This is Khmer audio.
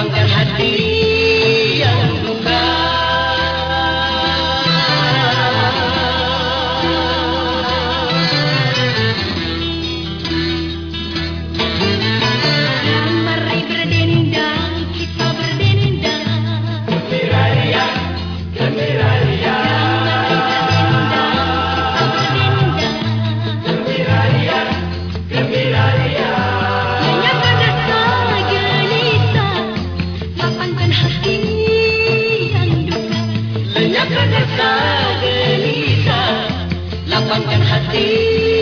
menghamparkan hati mengorbankan hati